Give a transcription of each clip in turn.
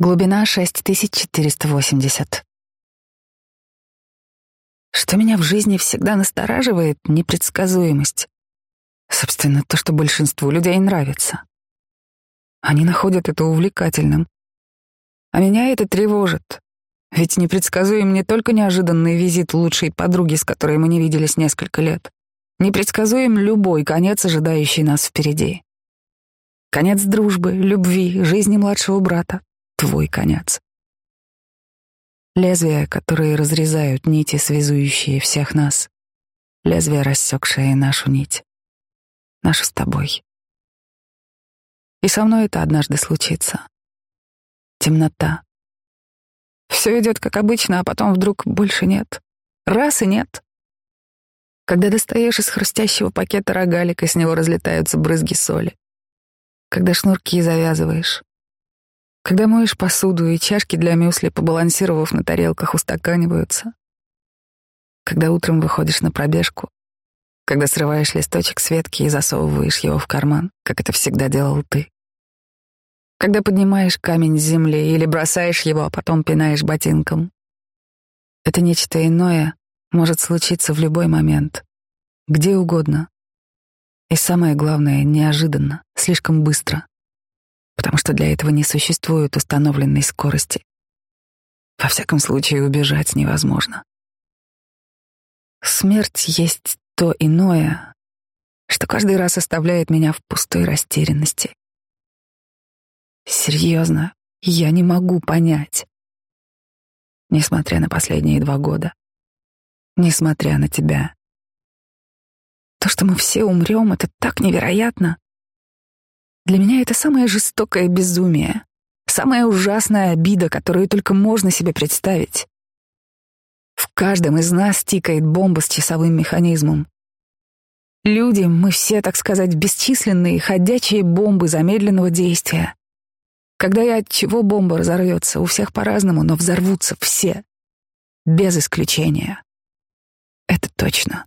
Глубина 6480. Что меня в жизни всегда настораживает — непредсказуемость. Собственно, то, что большинству людей нравится. Они находят это увлекательным. А меня это тревожит. Ведь непредсказуем не только неожиданный визит лучшей подруги, с которой мы не виделись несколько лет. Непредсказуем любой конец, ожидающий нас впереди. Конец дружбы, любви, жизни младшего брата, твой конец. Лезвия, которые разрезают нити, связующие всех нас. Лезвие, рассекшее нашу нить. Нашу с тобой. И со мной это однажды случится. Темнота. Все идет как обычно, а потом вдруг больше нет. Раз и нет. Когда достаешь из хрустящего пакета рогалик, и с него разлетаются брызги соли. Когда шнурки завязываешь. Когда моешь посуду, и чашки для мюсли, побалансировав на тарелках, устаканиваются. Когда утром выходишь на пробежку. Когда срываешь листочек с ветки и засовываешь его в карман, как это всегда делал ты. Когда поднимаешь камень с земли или бросаешь его, а потом пинаешь ботинком. Это нечто иное может случиться в любой момент, где угодно. И самое главное, неожиданно, слишком быстро потому что для этого не существует установленной скорости. Во всяком случае, убежать невозможно. Смерть есть то иное, что каждый раз оставляет меня в пустой растерянности. Серьезно, я не могу понять. Несмотря на последние два года, несмотря на тебя. То, что мы все умрем, это так невероятно. Для меня это самое жестокое безумие, самая ужасная обида, которую только можно себе представить. В каждом из нас тикает бомба с часовым механизмом. Люди, мы все, так сказать, бесчисленные ходячие бомбы замедленного действия. Когда и от чего бомба разорвется, у всех по-разному, но взорвутся все. Без исключения. Это точно.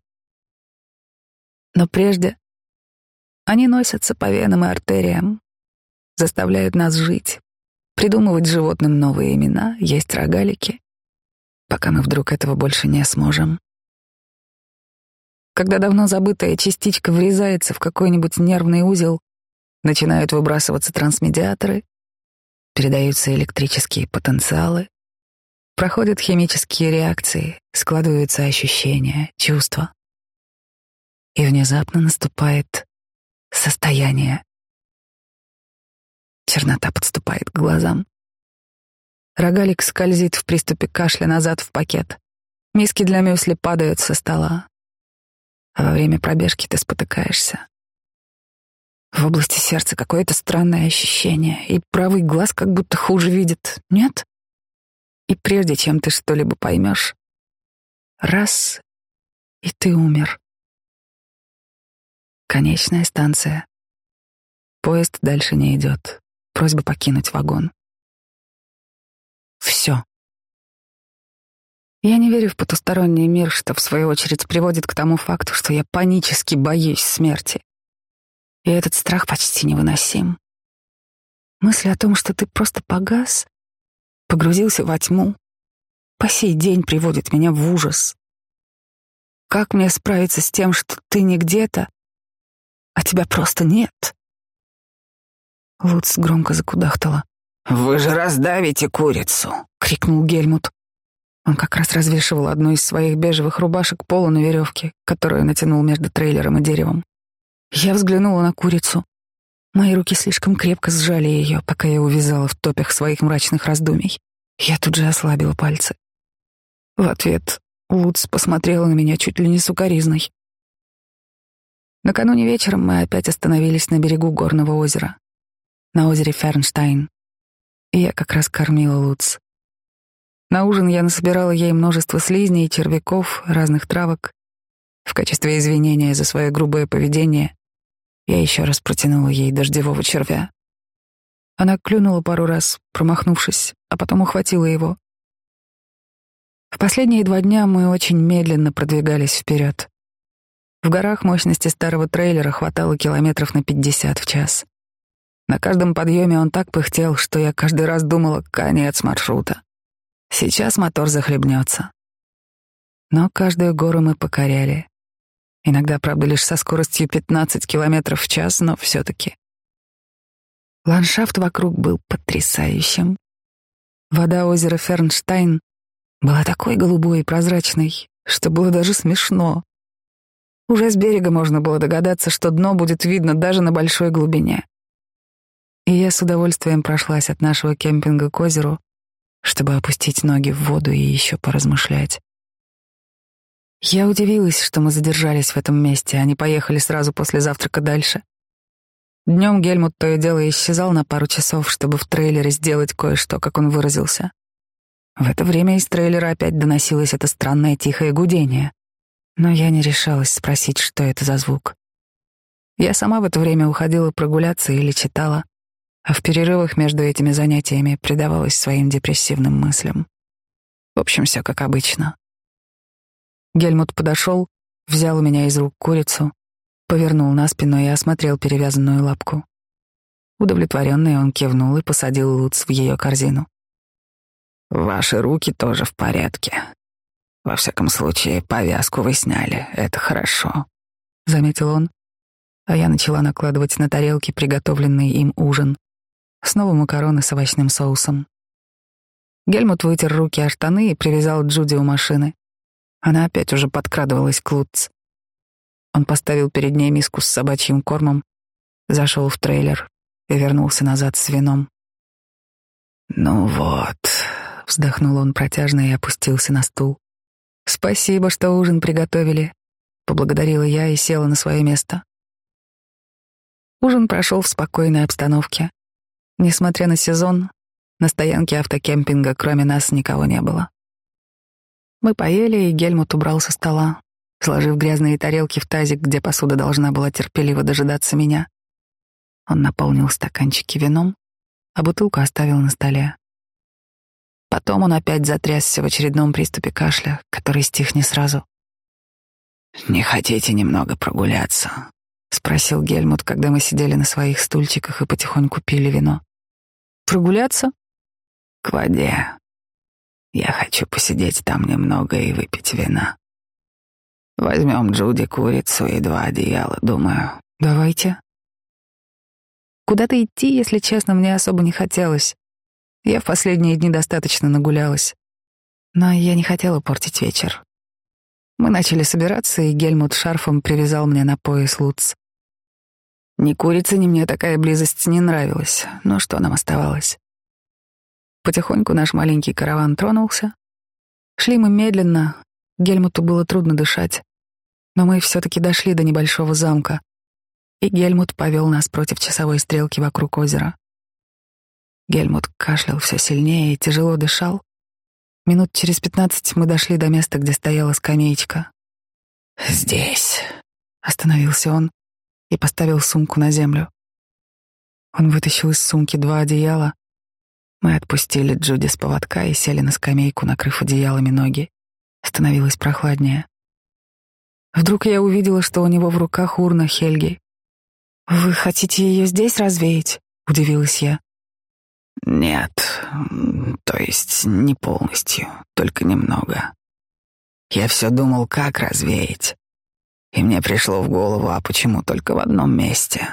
Но прежде они носятся по венам и артериям, заставляют нас жить, придумывать животным новые имена, есть рогалики, пока мы вдруг этого больше не сможем. Когда давно забытая частичка врезается в какой-нибудь нервный узел, начинают выбрасываться трансмедиаторы, передаются электрические потенциалы, проходят химические реакции, складываются ощущения, чувства. И внезапно наступает состояние. Чернота подступает к глазам. Рогалик скользит в приступе кашля назад в пакет. Миски для мюсли падают со стола. А во время пробежки ты спотыкаешься. В области сердца какое-то странное ощущение, и правый глаз как будто хуже видит. Нет? И прежде чем ты что-либо поймешь, раз — и ты умер. Конечная станция. Поезд дальше не идет. Просьба покинуть вагон. Все. Я не верю в потусторонний мир, что в свою очередь приводит к тому факту, что я панически боюсь смерти. И этот страх почти невыносим. Мысль о том, что ты просто погас, погрузился во тьму, по сей день приводит меня в ужас. Как мне справиться с тем, что ты не где-то, а тебя просто нет. Луц громко закудахтала. «Вы же раздавите курицу!» — крикнул Гельмут. Он как раз развешивал одну из своих бежевых рубашек пола на веревке, которую натянул между трейлером и деревом. Я взглянула на курицу. Мои руки слишком крепко сжали ее, пока я увязала в топях своих мрачных раздумий. Я тут же ослабила пальцы. В ответ Луц посмотрела на меня чуть ли не сукоризной. Накануне вечером мы опять остановились на берегу горного озера, на озере Фернштайн. И я как раз кормила Луц. На ужин я насобирала ей множество слизней, червяков, разных травок. В качестве извинения за свое грубое поведение я еще раз протянула ей дождевого червя. Она клюнула пару раз, промахнувшись, а потом ухватила его. В последние два дня мы очень медленно продвигались вперед. В горах мощности старого трейлера хватало километров на 50 в час. На каждом подъеме он так пыхтел, что я каждый раз думала, конец маршрута. Сейчас мотор захлебнется. Но каждую гору мы покоряли. Иногда, правда, лишь со скоростью 15 километров в час, но все-таки. Ландшафт вокруг был потрясающим. Вода озера Фернштайн была такой голубой и прозрачной, что было даже смешно. Уже с берега можно было догадаться, что дно будет видно даже на большой глубине и я с удовольствием прошлась от нашего кемпинга к озеру, чтобы опустить ноги в воду и еще поразмышлять. Я удивилась, что мы задержались в этом месте, а не поехали сразу после завтрака дальше. Днем Гельмут то и дело исчезал на пару часов, чтобы в трейлере сделать кое-что, как он выразился. В это время из трейлера опять доносилось это странное тихое гудение, но я не решалась спросить, что это за звук. Я сама в это время уходила прогуляться или читала, а в перерывах между этими занятиями предавалась своим депрессивным мыслям. В общем, все как обычно. Гельмут подошел, взял у меня из рук курицу, повернул на спину и осмотрел перевязанную лапку. Удовлетворенный он кивнул и посадил Луц в ее корзину. «Ваши руки тоже в порядке. Во всяком случае, повязку вы сняли, это хорошо», — заметил он, а я начала накладывать на тарелки приготовленный им ужин, Снова макароны с овощным соусом. Гельмут вытер руки о штаны и привязал Джуди у машины. Она опять уже подкрадывалась к Лутц. Он поставил перед ней миску с собачьим кормом, зашел в трейлер и вернулся назад с вином. «Ну вот», — вздохнул он протяжно и опустился на стул. «Спасибо, что ужин приготовили», — поблагодарила я и села на свое место. Ужин прошел в спокойной обстановке. Несмотря на сезон, на стоянке автокемпинга кроме нас никого не было. Мы поели, и Гельмут убрал со стола, сложив грязные тарелки в тазик, где посуда должна была терпеливо дожидаться меня. Он наполнил стаканчики вином, а бутылку оставил на столе. Потом он опять затрясся в очередном приступе кашля, который стих не сразу. «Не хотите немного прогуляться?» — спросил Гельмут, когда мы сидели на своих стульчиках и потихоньку пили вино. Прогуляться? К воде. Я хочу посидеть там немного и выпить вина. Возьмем Джуди курицу и два одеяла, думаю. Давайте. Куда-то идти, если честно, мне особо не хотелось. Я в последние дни достаточно нагулялась. Но я не хотела портить вечер. Мы начали собираться, и Гельмут шарфом привязал мне на пояс Луц. Ни курица, ни мне такая близость не нравилась, но что нам оставалось? Потихоньку наш маленький караван тронулся. Шли мы медленно, Гельмуту было трудно дышать, но мы все-таки дошли до небольшого замка, и Гельмут повел нас против часовой стрелки вокруг озера. Гельмут кашлял все сильнее и тяжело дышал. Минут через пятнадцать мы дошли до места, где стояла скамеечка. «Здесь», — остановился он и поставил сумку на землю. Он вытащил из сумки два одеяла. Мы отпустили Джуди с поводка и сели на скамейку, накрыв одеялами ноги. Становилось прохладнее. Вдруг я увидела, что у него в руках урна Хельги. «Вы хотите ее здесь развеять?» — удивилась я. «Нет, то есть не полностью, только немного. Я все думал, как развеять. И мне пришло в голову, а почему только в одном месте?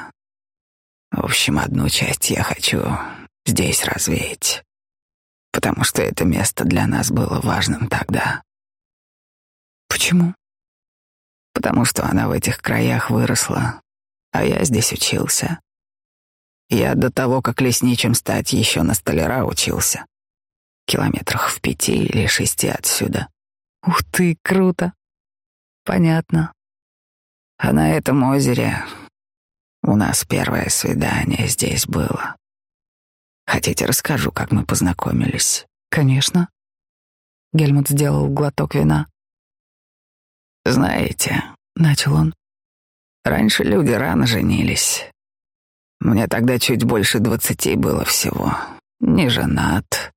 В общем, одну часть я хочу здесь развеять, потому что это место для нас было важным тогда. Почему? Потому что она в этих краях выросла, а я здесь учился. Я до того, как лесничим стать, еще на столяра учился. Километрах в пяти или шести отсюда. Ух ты, круто. Понятно. А на этом озере у нас первое свидание здесь было. Хотите, расскажу, как мы познакомились? Конечно. Гельмут сделал глоток вина. Знаете, начал он, раньше люди рано женились. Мне тогда чуть больше двадцати было всего. Не женат.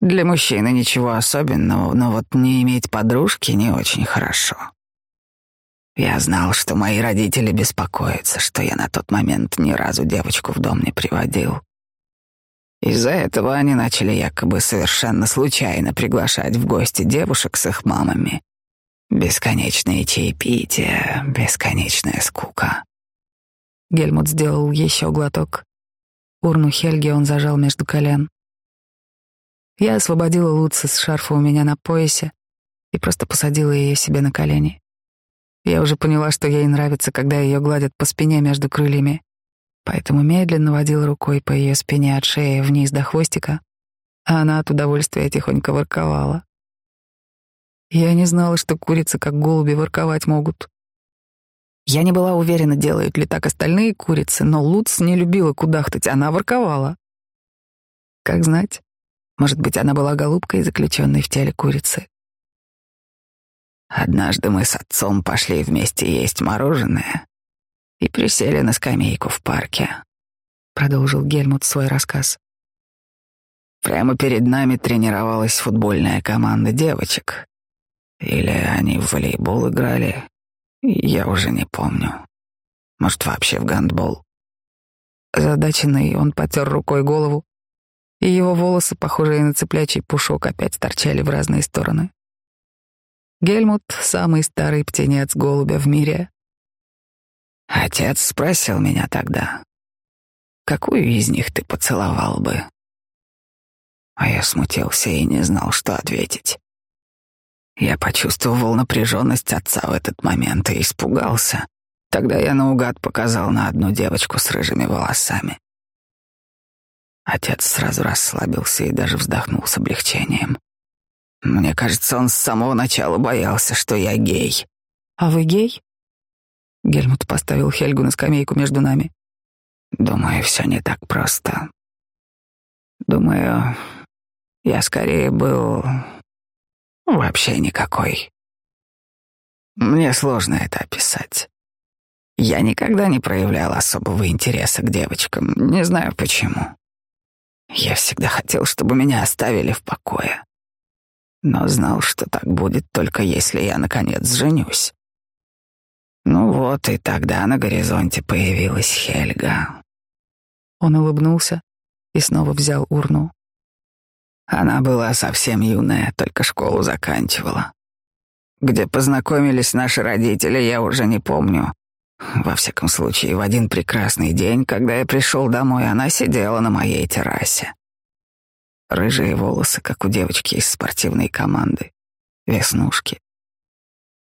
Для мужчины ничего особенного, но вот не иметь подружки не очень хорошо. Я знал, что мои родители беспокоятся, что я на тот момент ни разу девочку в дом не приводил. Из-за этого они начали якобы совершенно случайно приглашать в гости девушек с их мамами. Бесконечные чаепития, бесконечная скука. Гельмут сделал еще глоток. Урну Хельги он зажал между колен. Я освободила Луци с шарфа у меня на поясе и просто посадила ее себе на колени. Я уже поняла, что ей нравится, когда ее гладят по спине между крыльями, поэтому медленно водила рукой по ее спине от шеи вниз до хвостика, а она от удовольствия тихонько ворковала. Я не знала, что курицы, как голуби, ворковать могут. Я не была уверена, делают ли так остальные курицы, но Луц не любила кудахтать, она ворковала. Как знать, может быть, она была голубкой, заключенной в теле курицы. Однажды мы с отцом пошли вместе есть мороженое и присели на скамейку в парке. Продолжил Гельмут свой рассказ. Прямо перед нами тренировалась футбольная команда девочек. Или они в волейбол играли, я уже не помню. Может, вообще в гандбол. Задаченный, он потер рукой голову, и его волосы, похожие на цыплячий пушок, опять торчали в разные стороны. Гельмут — самый старый птенец голубя в мире. Отец спросил меня тогда, какую из них ты поцеловал бы? А я смутился и не знал, что ответить. Я почувствовал напряженность отца в этот момент и испугался. Тогда я наугад показал на одну девочку с рыжими волосами. Отец сразу расслабился и даже вздохнул с облегчением. Мне кажется, он с самого начала боялся, что я гей. А вы гей? Гельмут поставил Хельгу на скамейку между нами. Думаю, все не так просто. Думаю, я скорее был вообще никакой. Мне сложно это описать. Я никогда не проявлял особого интереса к девочкам, не знаю почему. Я всегда хотел, чтобы меня оставили в покое но знал, что так будет только если я, наконец, женюсь. Ну вот, и тогда на горизонте появилась Хельга. Он улыбнулся и снова взял урну. Она была совсем юная, только школу заканчивала. Где познакомились наши родители, я уже не помню. Во всяком случае, в один прекрасный день, когда я пришел домой, она сидела на моей террасе. Рыжие волосы, как у девочки из спортивной команды. Веснушки.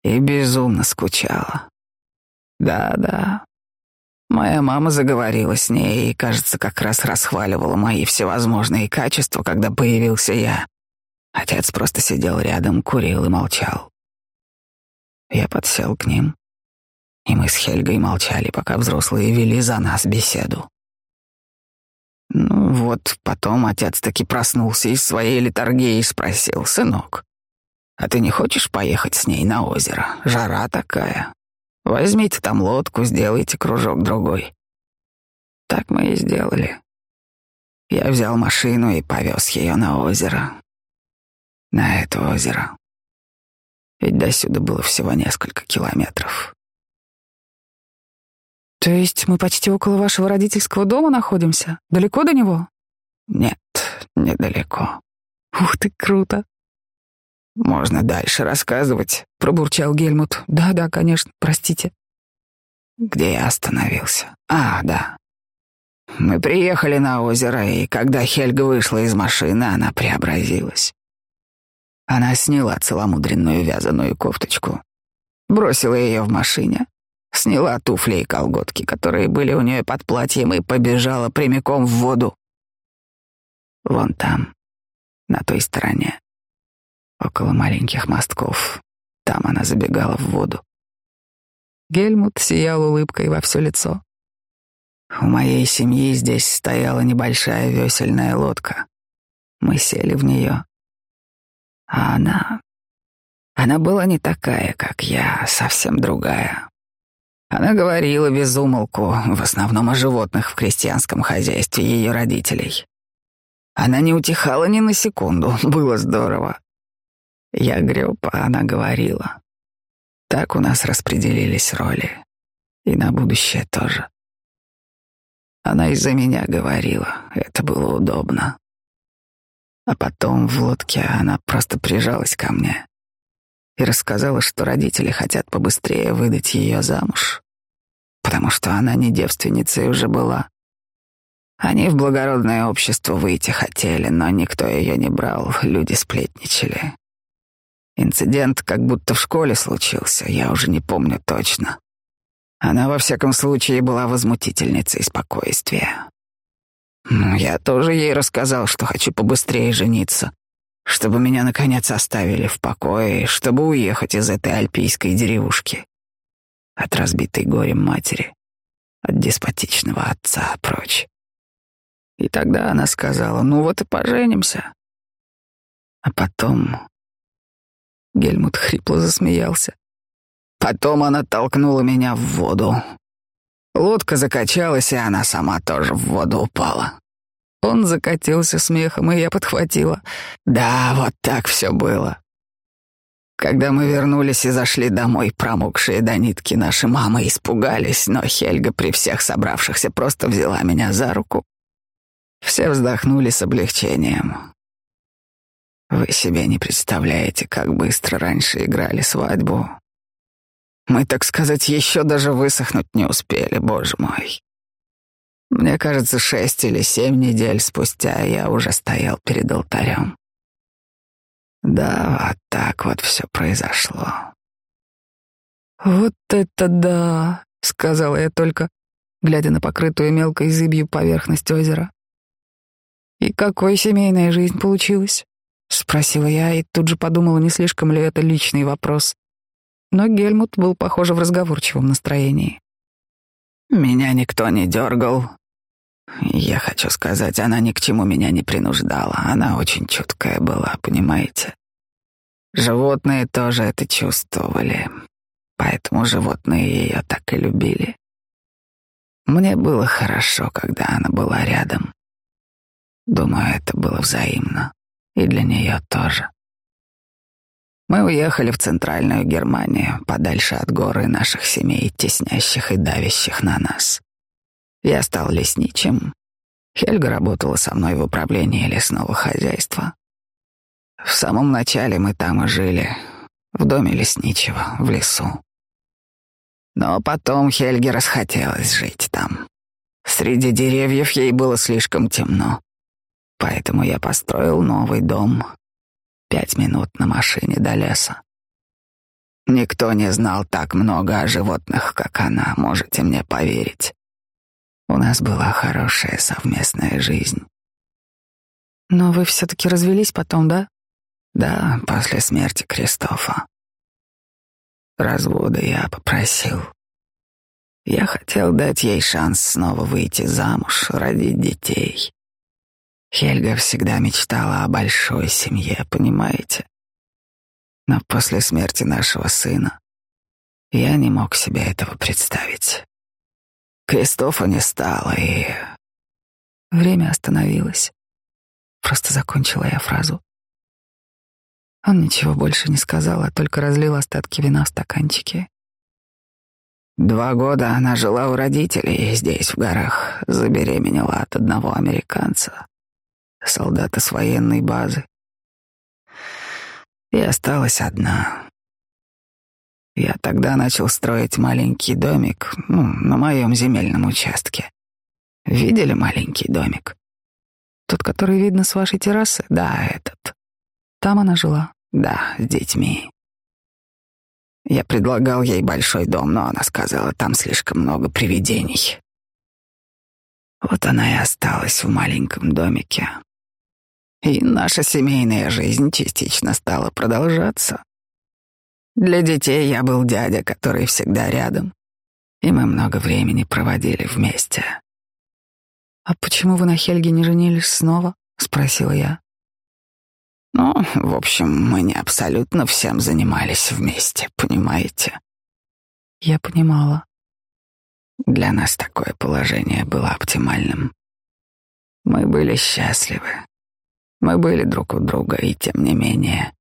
И безумно скучала. Да-да. Моя мама заговорила с ней и, кажется, как раз расхваливала мои всевозможные качества, когда появился я. Отец просто сидел рядом, курил и молчал. Я подсел к ним, и мы с Хельгой молчали, пока взрослые вели за нас беседу. Ну вот, потом отец таки проснулся из своей литургии и спросил, «Сынок, а ты не хочешь поехать с ней на озеро? Жара такая. Возьмите там лодку, сделайте кружок другой». Так мы и сделали. Я взял машину и повез ее на озеро. На это озеро. Ведь до сюда было всего несколько километров. То есть мы почти около вашего родительского дома находимся? Далеко до него? Нет, недалеко. Ух ты, круто. Можно дальше рассказывать, пробурчал Гельмут. Да, да, конечно, простите. Где я остановился? А, да. Мы приехали на озеро, и когда Хельга вышла из машины, она преобразилась. Она сняла целомудренную вязаную кофточку, бросила ее в машине, сняла туфли и колготки, которые были у нее под платьем, и побежала прямиком в воду. Вон там, на той стороне, около маленьких мостков, там она забегала в воду. Гельмут сиял улыбкой во все лицо. У моей семьи здесь стояла небольшая весельная лодка. Мы сели в нее. А она... Она была не такая, как я, совсем другая. Она говорила без умолку, в основном о животных в крестьянском хозяйстве ее родителей. Она не утихала ни на секунду, было здорово. Я греб, а она говорила. так у нас распределились роли. И на будущее тоже. Она из-за меня говорила, это было удобно. А потом в лодке она просто прижалась ко мне и рассказала, что родители хотят побыстрее выдать ее замуж, потому что она не девственницей уже была. Они в благородное общество выйти хотели, но никто ее не брал, люди сплетничали. Инцидент как будто в школе случился, я уже не помню точно. Она, во всяком случае, была возмутительницей спокойствия. Ну, я тоже ей рассказал, что хочу побыстрее жениться, чтобы меня, наконец, оставили в покое, чтобы уехать из этой альпийской деревушки. От разбитой горем матери, от деспотичного отца прочь. И тогда она сказала, ну вот и поженимся. А потом... Гельмут хрипло засмеялся. Потом она толкнула меня в воду. Лодка закачалась, и она сама тоже в воду упала. Он закатился смехом, и я подхватила. Да, вот так все было. Когда мы вернулись и зашли домой, промокшие до нитки наши мамы испугались, но Хельга при всех собравшихся просто взяла меня за руку. Все вздохнули с облегчением. Вы себе не представляете, как быстро раньше играли свадьбу, мы, так сказать, еще даже высохнуть не успели, боже мой. Мне кажется, шесть или семь недель спустя я уже стоял перед алтарем. Да, вот так вот все произошло. «Вот это да!» — сказала я только, глядя на покрытую мелкой зыбью поверхность озера. «И какой семейная жизнь получилась?» — спросила я и тут же подумала, не слишком ли это личный вопрос но Гельмут был, похоже, в разговорчивом настроении. «Меня никто не дергал. Я хочу сказать, она ни к чему меня не принуждала. Она очень чуткая была, понимаете? Животные тоже это чувствовали, поэтому животные ее так и любили. Мне было хорошо, когда она была рядом. Думаю, это было взаимно, и для нее тоже. Мы уехали в центральную Германию, подальше от горы наших семей, теснящих и давящих на нас. Я стал лесничим. Хельга работала со мной в управлении лесного хозяйства. В самом начале мы там и жили, в доме лесничего, в лесу. Но потом Хельге расхотелось жить там. Среди деревьев ей было слишком темно. Поэтому я построил новый дом, Пять минут на машине до леса. Никто не знал так много о животных, как она, можете мне поверить. У нас была хорошая совместная жизнь. Но вы все-таки развелись потом, да? Да, после смерти Кристофа. Развода я попросил. Я хотел дать ей шанс снова выйти замуж, родить детей. Хельга всегда мечтала о большой семье, понимаете? Но после смерти нашего сына я не мог себе этого представить. Кристофа не стало, и... Время остановилось. Просто закончила я фразу. Он ничего больше не сказал, а только разлил остатки вина в стаканчике. Два года она жила у родителей здесь, в горах, забеременела от одного американца солдата с военной базы. И осталась одна. Я тогда начал строить маленький домик, ну, на моем земельном участке. Видели маленький домик? Тот, который видно с вашей террасы? Да, этот. Там она жила? Да, с детьми. Я предлагал ей большой дом, но она сказала, там слишком много привидений. Вот она и осталась в маленьком домике, и наша семейная жизнь частично стала продолжаться. Для детей я был дядя, который всегда рядом, и мы много времени проводили вместе. «А почему вы на Хельге не женились снова?» — спросила я. «Ну, в общем, мы не абсолютно всем занимались вместе, понимаете?» Я понимала. Для нас такое положение было оптимальным. Мы были счастливы. Мы были друг у друга, и тем не менее,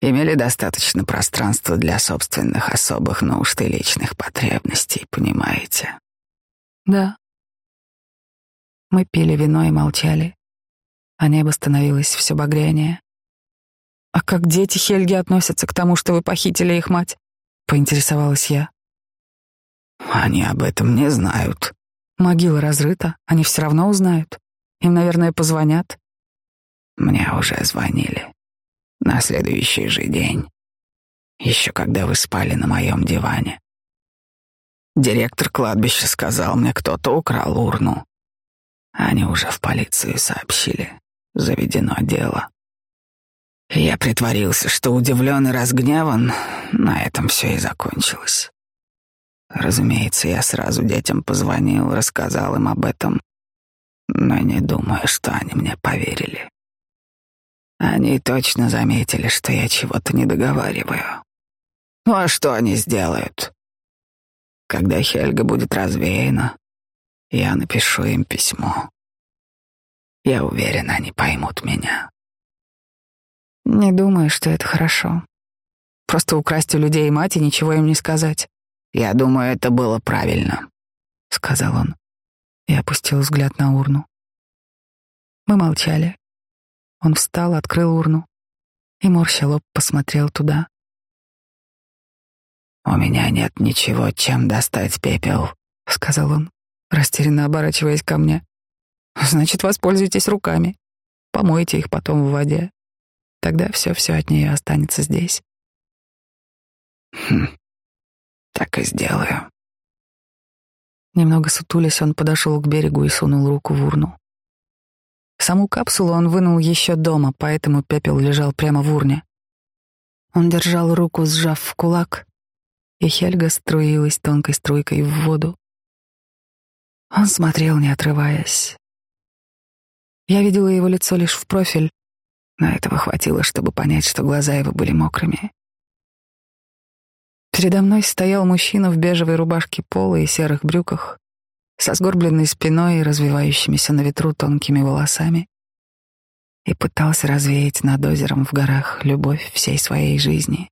имели достаточно пространства для собственных особых нужд и личных потребностей, понимаете? Да. Мы пили вино и молчали, а небо становилось все багрянее. А как дети Хельги относятся к тому, что вы похитили их мать? Поинтересовалась я. Они об этом не знают. Могила разрыта, они все равно узнают. Им, наверное, позвонят. Мне уже звонили. На следующий же день. Еще когда вы спали на моем диване. Директор кладбища сказал мне, кто-то украл урну. Они уже в полицию сообщили. Заведено дело. Я притворился, что удивлен и разгневан. На этом все и закончилось. Разумеется, я сразу детям позвонил, рассказал им об этом, но не думаю, что они мне поверили. Они точно заметили, что я чего-то не договариваю. Ну а что они сделают? Когда Хельга будет развеяна, я напишу им письмо. Я уверен, они поймут меня. Не думаю, что это хорошо. Просто украсть у людей мать и ничего им не сказать. Я думаю, это было правильно, сказал он и опустил взгляд на урну. Мы молчали. Он встал, открыл урну и, морща лоб, посмотрел туда. «У меня нет ничего, чем достать пепел», — сказал он, растерянно оборачиваясь ко мне. «Значит, воспользуйтесь руками. Помойте их потом в воде. Тогда все-все от нее останется здесь». «Хм, так и сделаю». Немного сутулясь, он подошел к берегу и сунул руку в урну. Саму капсулу он вынул еще дома, поэтому пепел лежал прямо в урне. Он держал руку, сжав в кулак, и Хельга струилась тонкой струйкой в воду. Он смотрел, не отрываясь. Я видела его лицо лишь в профиль, но этого хватило, чтобы понять, что глаза его были мокрыми. Передо мной стоял мужчина в бежевой рубашке пола и серых брюках, со сгорбленной спиной и развивающимися на ветру тонкими волосами, и пытался развеять над озером в горах любовь всей своей жизни.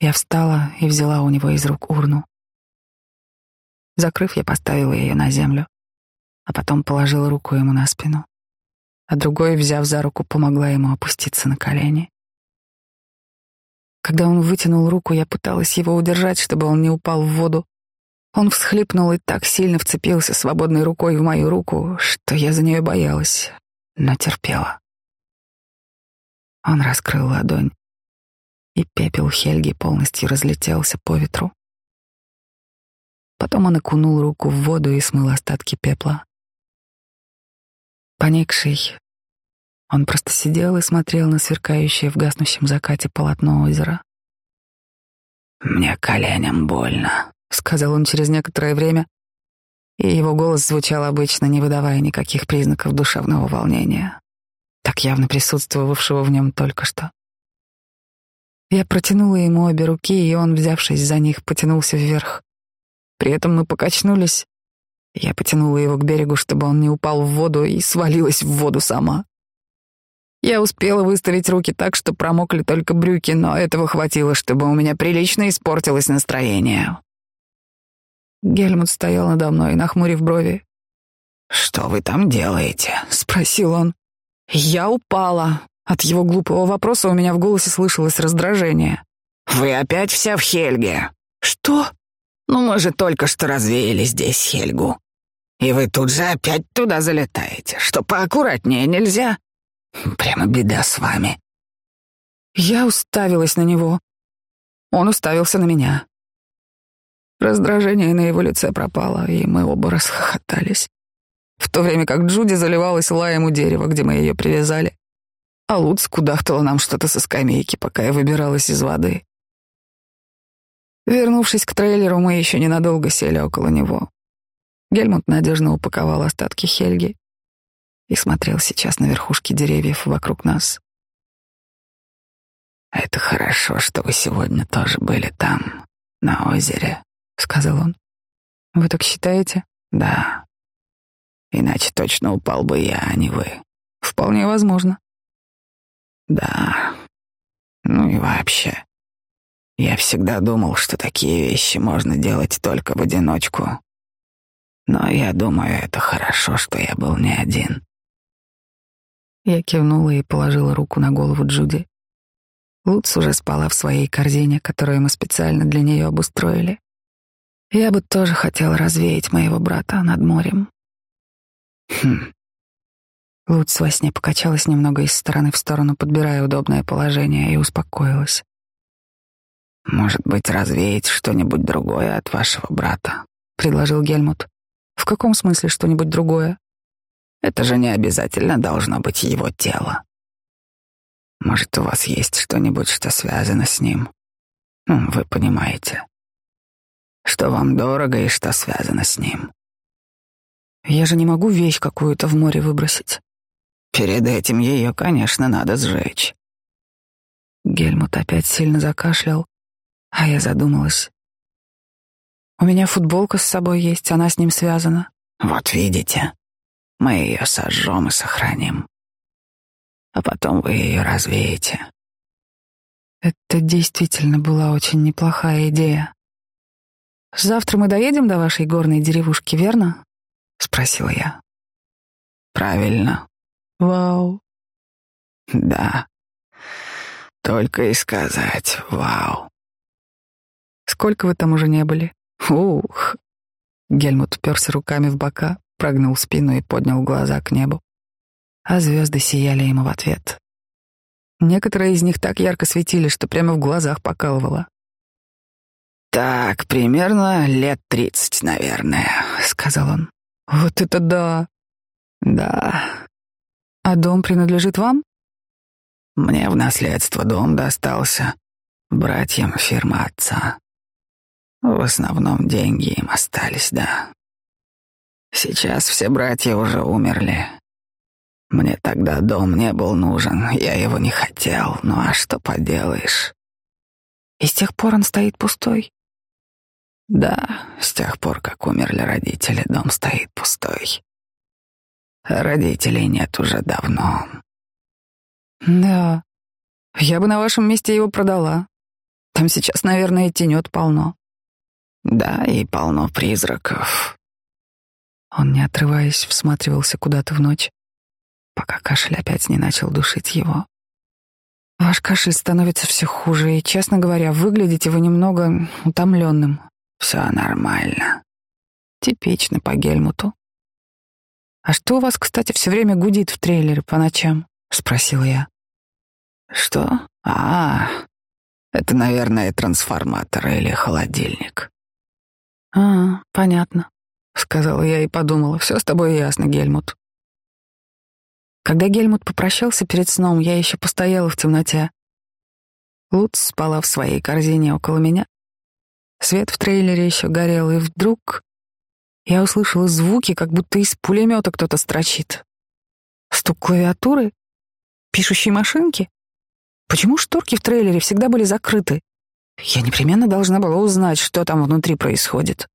Я встала и взяла у него из рук урну. Закрыв, я поставила ее на землю, а потом положила руку ему на спину, а другой, взяв за руку, помогла ему опуститься на колени. Когда он вытянул руку, я пыталась его удержать, чтобы он не упал в воду. Он всхлипнул и так сильно вцепился свободной рукой в мою руку, что я за нее боялась, но терпела. Он раскрыл ладонь, и пепел Хельги полностью разлетелся по ветру. Потом он окунул руку в воду и смыл остатки пепла. Поникший, он просто сидел и смотрел на сверкающее в гаснущем закате полотно озера. «Мне коленям больно», — сказал он через некоторое время, и его голос звучал обычно, не выдавая никаких признаков душевного волнения, так явно присутствовавшего в нем только что. Я протянула ему обе руки, и он, взявшись за них, потянулся вверх. При этом мы покачнулись. Я потянула его к берегу, чтобы он не упал в воду, и свалилась в воду сама. Я успела выставить руки так, что промокли только брюки, но этого хватило, чтобы у меня прилично испортилось настроение. Гельмут стоял надо мной, нахмурив брови. «Что вы там делаете?» — спросил он. Я упала. От его глупого вопроса у меня в голосе слышалось раздражение. «Вы опять вся в Хельге?» «Что?» «Ну, мы же только что развеяли здесь Хельгу. И вы тут же опять туда залетаете. Что, поаккуратнее нельзя?» Прямо беда с вами. Я уставилась на него. Он уставился на меня. Раздражение на его лице пропало, и мы оба расхохотались. В то время как Джуди заливалась лаем у дерева, где мы ее привязали, а Луц кудахтала нам что-то со скамейки, пока я выбиралась из воды. Вернувшись к трейлеру, мы еще ненадолго сели около него. Гельмут надежно упаковал остатки Хельги и смотрел сейчас на верхушки деревьев вокруг нас. «Это хорошо, что вы сегодня тоже были там, на озере», — сказал он. «Вы так считаете?» «Да. Иначе точно упал бы я, а не вы». «Вполне возможно». «Да. Ну и вообще, я всегда думал, что такие вещи можно делать только в одиночку. Но я думаю, это хорошо, что я был не один. Я кивнула и положила руку на голову Джуди. Луц уже спала в своей корзине, которую мы специально для нее обустроили. Я бы тоже хотела развеять моего брата над морем. Хм. Луц во сне покачалась немного из стороны в сторону, подбирая удобное положение, и успокоилась. «Может быть, развеять что-нибудь другое от вашего брата?» — предложил Гельмут. «В каком смысле что-нибудь другое?» «Это же не обязательно должно быть его тело. Может, у вас есть что-нибудь, что связано с ним? Ну, вы понимаете. Что вам дорого и что связано с ним?» «Я же не могу вещь какую-то в море выбросить». «Перед этим ее, конечно, надо сжечь». Гельмут опять сильно закашлял, а я задумалась. У меня футболка с собой есть, она с ним связана. Вот видите, мы ее сожжем и сохраним. А потом вы ее развеете. Это действительно была очень неплохая идея. Завтра мы доедем до вашей горной деревушки, верно? спросила я. Правильно. Вау. Да. Только и сказать вау. Сколько вы там уже не были? Ух. Гельмут уперся руками в бока, прогнул спину и поднял глаза к небу. А звезды сияли ему в ответ. Некоторые из них так ярко светили, что прямо в глазах покалывало. «Так, примерно лет тридцать, наверное», — сказал он. «Вот это да!» «Да». «А дом принадлежит вам?» «Мне в наследство дом достался. Братьям фирма отца. В основном деньги им остались, да. Сейчас все братья уже умерли. Мне тогда дом не был нужен, я его не хотел. Ну а что поделаешь? И с тех пор он стоит пустой? Да, с тех пор, как умерли родители, дом стоит пустой. Родителей нет уже давно. Да, я бы на вашем месте его продала. Там сейчас, наверное, тенет полно. Да, и полно призраков. Он, не отрываясь, всматривался куда-то в ночь, пока кашель опять не начал душить его. Ваш кашель становится все хуже, и, честно говоря, выглядите вы немного утомленным. Все нормально. Типично по Гельмуту. А что у вас, кстати, все время гудит в трейлере по ночам? спросил я. Что? А, это, наверное, трансформатор или холодильник. «А, понятно», — сказала я и подумала. «Все с тобой ясно, Гельмут». Когда Гельмут попрощался перед сном, я еще постояла в темноте. Луц спала в своей корзине около меня. Свет в трейлере еще горел, и вдруг я услышала звуки, как будто из пулемета кто-то строчит. Стук клавиатуры? Пишущей машинки? Почему шторки в трейлере всегда были закрыты? Я непременно должна была узнать, что там внутри происходит.